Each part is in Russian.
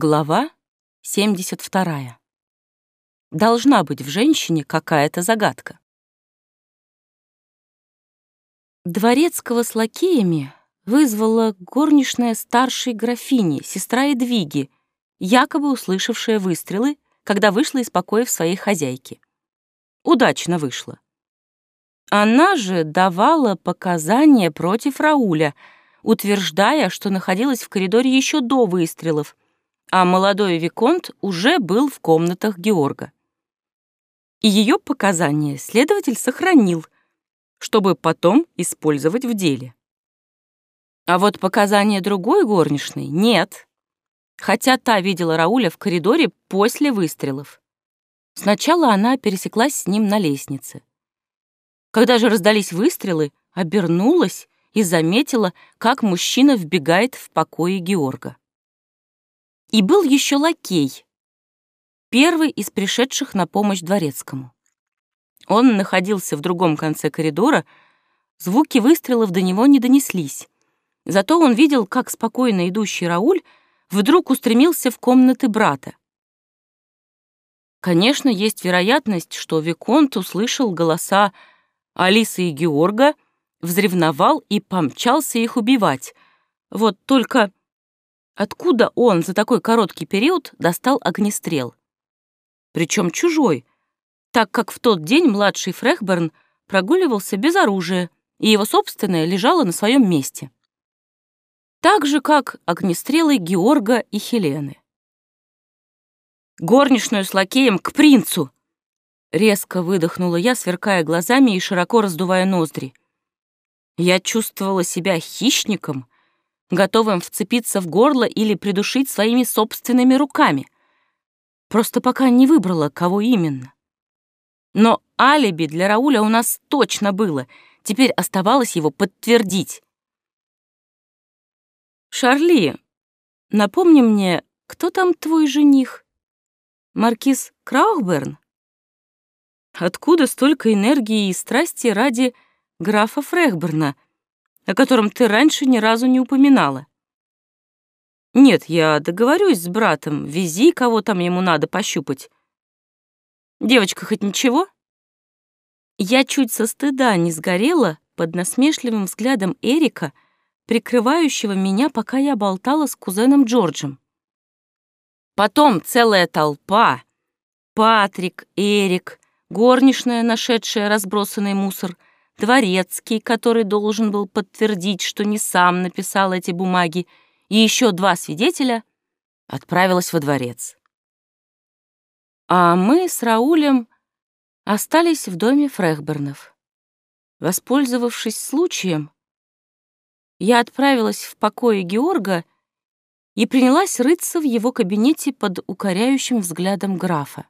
Глава 72. Должна быть в женщине какая-то загадка. Дворецкого с лакеями вызвала горничная старшей графини, сестра Эдвиги, якобы услышавшая выстрелы, когда вышла из покоев своей хозяйки. Удачно вышла. Она же давала показания против Рауля, утверждая, что находилась в коридоре еще до выстрелов — а молодой Виконт уже был в комнатах Георга. И ее показания следователь сохранил, чтобы потом использовать в деле. А вот показания другой горничной нет, хотя та видела Рауля в коридоре после выстрелов. Сначала она пересеклась с ним на лестнице. Когда же раздались выстрелы, обернулась и заметила, как мужчина вбегает в покои Георга. И был еще лакей, первый из пришедших на помощь дворецкому. Он находился в другом конце коридора, звуки выстрелов до него не донеслись. Зато он видел, как спокойно идущий Рауль вдруг устремился в комнаты брата. Конечно, есть вероятность, что Виконт услышал голоса Алисы и Георга, взревновал и помчался их убивать. Вот только Откуда он за такой короткий период достал огнестрел? Причем чужой, так как в тот день младший Фрехберн прогуливался без оружия, и его собственное лежало на своем месте. Так же, как огнестрелы Георга и Хелены. «Горничную с лакеем к принцу!» Резко выдохнула я, сверкая глазами и широко раздувая ноздри. Я чувствовала себя хищником, готовым вцепиться в горло или придушить своими собственными руками. Просто пока не выбрала, кого именно. Но алиби для Рауля у нас точно было, теперь оставалось его подтвердить. «Шарли, напомни мне, кто там твой жених? Маркиз Краухберн? Откуда столько энергии и страсти ради графа Фрехберна?» О котором ты раньше ни разу не упоминала. Нет, я договорюсь с братом, вези, кого там ему надо пощупать. Девочка хоть ничего? Я чуть со стыда не сгорела под насмешливым взглядом Эрика, прикрывающего меня, пока я болтала с кузеном Джорджем. Потом целая толпа. Патрик, Эрик, горничная, нашедшая разбросанный мусор — Дворецкий, который должен был подтвердить, что не сам написал эти бумаги, и еще два свидетеля, отправилась во дворец. А мы с Раулем остались в доме Фрехбернов. Воспользовавшись случаем, я отправилась в покое Георга и принялась рыться в его кабинете под укоряющим взглядом графа.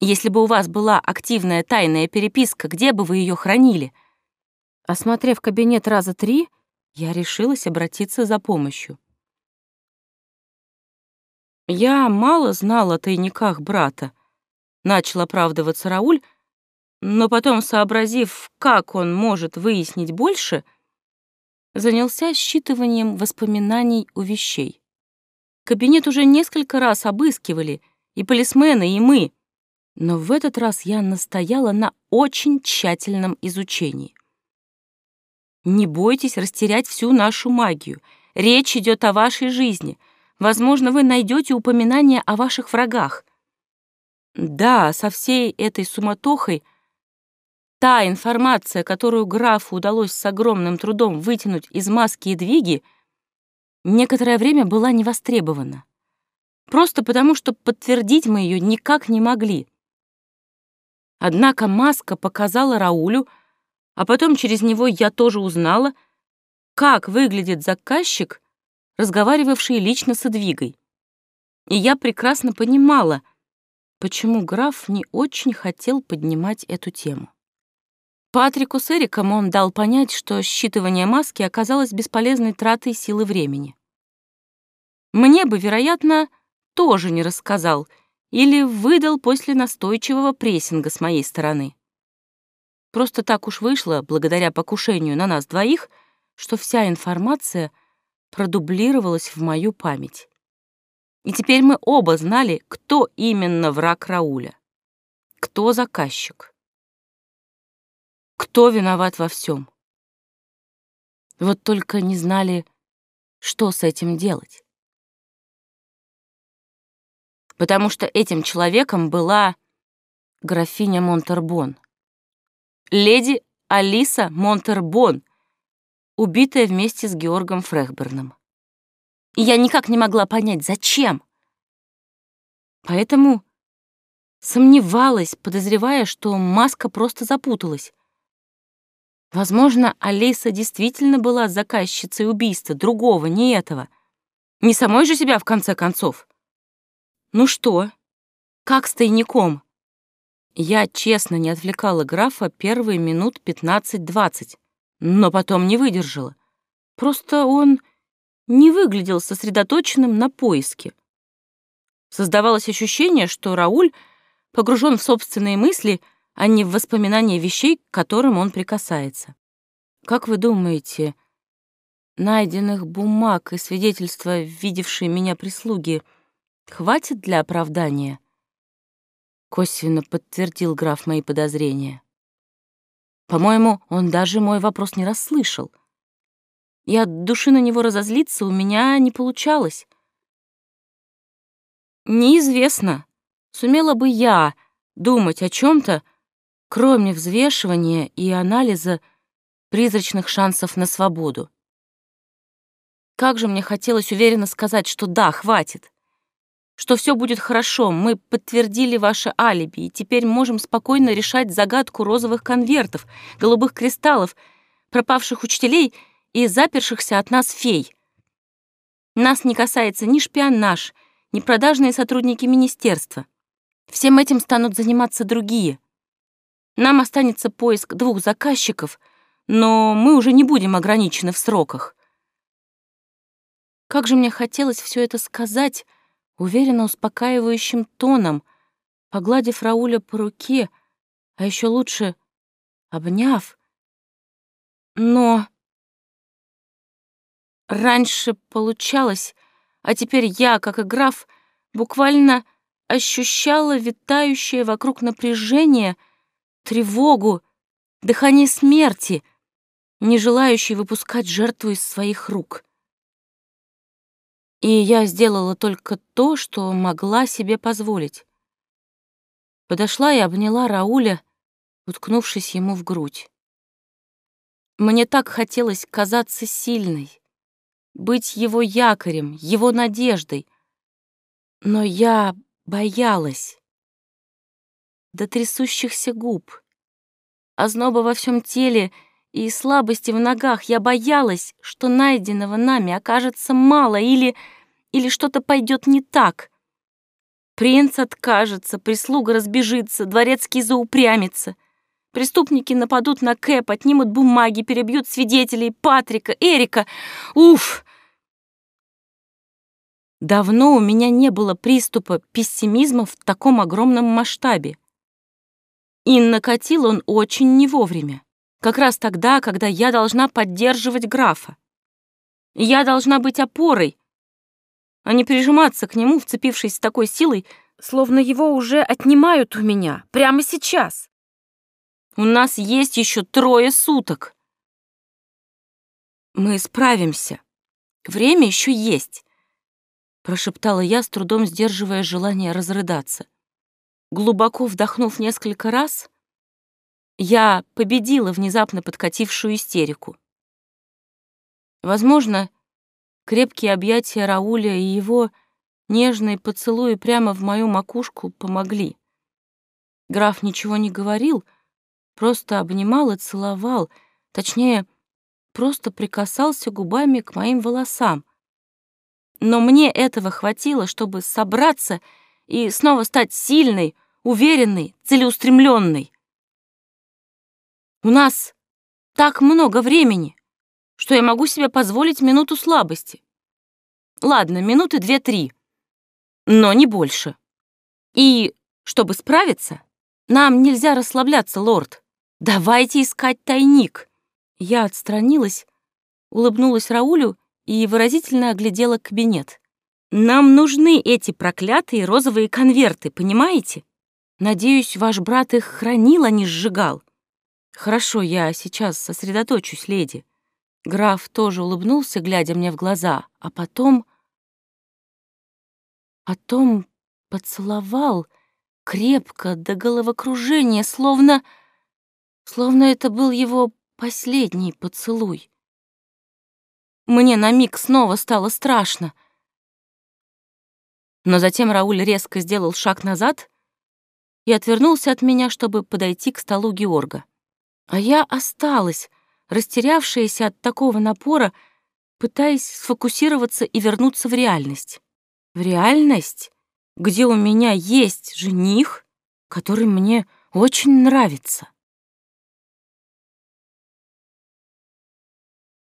Если бы у вас была активная тайная переписка, где бы вы ее хранили? Осмотрев кабинет раза три, я решилась обратиться за помощью. Я мало знала о тайниках брата. Начал оправдываться Рауль, но потом, сообразив, как он может выяснить больше, занялся считыванием воспоминаний у вещей. Кабинет уже несколько раз обыскивали, и полисмены, и мы — но в этот раз я настояла на очень тщательном изучении. Не бойтесь растерять всю нашу магию. Речь идет о вашей жизни. Возможно, вы найдете упоминание о ваших врагах. Да, со всей этой суматохой та информация, которую графу удалось с огромным трудом вытянуть из маски и двиги, некоторое время была не востребована. Просто потому, что подтвердить мы ее никак не могли. Однако маска показала Раулю, а потом через него я тоже узнала, как выглядит заказчик, разговаривавший лично с Эдвигой. И я прекрасно понимала, почему граф не очень хотел поднимать эту тему. Патрику с Эриком он дал понять, что считывание маски оказалось бесполезной тратой силы времени. Мне бы, вероятно, тоже не рассказал — или выдал после настойчивого прессинга с моей стороны. Просто так уж вышло, благодаря покушению на нас двоих, что вся информация продублировалось в мою память. И теперь мы оба знали, кто именно враг Рауля, кто заказчик, кто виноват во всем. Вот только не знали, что с этим делать. Потому что этим человеком была графиня Монтербон. Леди Алиса Монтербон, убитая вместе с Георгом Фрехберном. И я никак не могла понять, зачем. Поэтому сомневалась, подозревая, что маска просто запуталась. Возможно, Алиса действительно была заказчицей убийства, другого, не этого. Не самой же себя, в конце концов. Ну что, как с тайником? Я честно не отвлекала графа первые минут 15-20, но потом не выдержала. Просто он не выглядел сосредоточенным на поиске. Создавалось ощущение, что Рауль погружен в собственные мысли — а не в воспоминания вещей, к которым он прикасается. Как вы думаете, найденных бумаг и свидетельства, видевшей меня прислуги, хватит для оправдания? Косвенно подтвердил граф мои подозрения. По-моему, он даже мой вопрос не расслышал. И от души на него разозлиться у меня не получалось. Неизвестно, сумела бы я думать о чем то кроме взвешивания и анализа призрачных шансов на свободу. Как же мне хотелось уверенно сказать, что да, хватит, что все будет хорошо, мы подтвердили ваше алиби, и теперь можем спокойно решать загадку розовых конвертов, голубых кристаллов, пропавших учителей и запершихся от нас фей. Нас не касается ни шпионаж, ни продажные сотрудники министерства. Всем этим станут заниматься другие — нам останется поиск двух заказчиков, но мы уже не будем ограничены в сроках. Как же мне хотелось все это сказать, уверенно успокаивающим тоном, погладив Рауля по руке, а еще лучше обняв. Но раньше получалось, а теперь я, как и граф, буквально ощущала витающее вокруг напряжение — тревогу, дыхание смерти, не желающий выпускать жертву из своих рук. И я сделала только то, что могла себе позволить. Подошла и обняла Рауля, уткнувшись ему в грудь. Мне так хотелось казаться сильной, быть его якорем, его надеждой, но я боялась до трясущихся губ. Озноба во всем теле и слабости в ногах я боялась, что найденного нами окажется мало или, или что-то пойдет не так. Принц откажется, прислуга разбежится, дворецкий заупрямится. Преступники нападут на Кэп, отнимут бумаги, перебьют свидетелей Патрика, Эрика. Уф! Давно у меня не было приступа пессимизма в таком огромном масштабе. И накатил он очень не вовремя. Как раз тогда, когда я должна поддерживать графа. Я должна быть опорой, а не прижиматься к нему, вцепившись с такой силой, словно его уже отнимают у меня прямо сейчас. У нас есть еще трое суток. Мы справимся. Время еще есть, прошептала я, с трудом сдерживая желание разрыдаться. Глубоко вдохнув несколько раз, я победила внезапно подкатившую истерику. Возможно, крепкие объятия Рауля и его нежные поцелуи прямо в мою макушку помогли. Граф ничего не говорил, просто обнимал и целовал, точнее, просто прикасался губами к моим волосам. Но мне этого хватило, чтобы собраться и снова стать сильной, уверенной, целеустремленной. У нас так много времени, что я могу себе позволить минуту слабости. Ладно, минуты две-три, но не больше. И, чтобы справиться, нам нельзя расслабляться, лорд. Давайте искать тайник. Я отстранилась, улыбнулась Раулю и выразительно оглядела кабинет. «Нам нужны эти проклятые розовые конверты, понимаете? Надеюсь, ваш брат их хранил, а не сжигал. Хорошо, я сейчас сосредоточусь, леди». Граф тоже улыбнулся, глядя мне в глаза, а потом... Потом поцеловал крепко до головокружения, словно... Словно это был его последний поцелуй. Мне на миг снова стало страшно. Но затем Рауль резко сделал шаг назад и отвернулся от меня, чтобы подойти к столу Георга. А я осталась, растерявшаяся от такого напора, пытаясь сфокусироваться и вернуться в реальность. В реальность, где у меня есть жених, который мне очень нравится.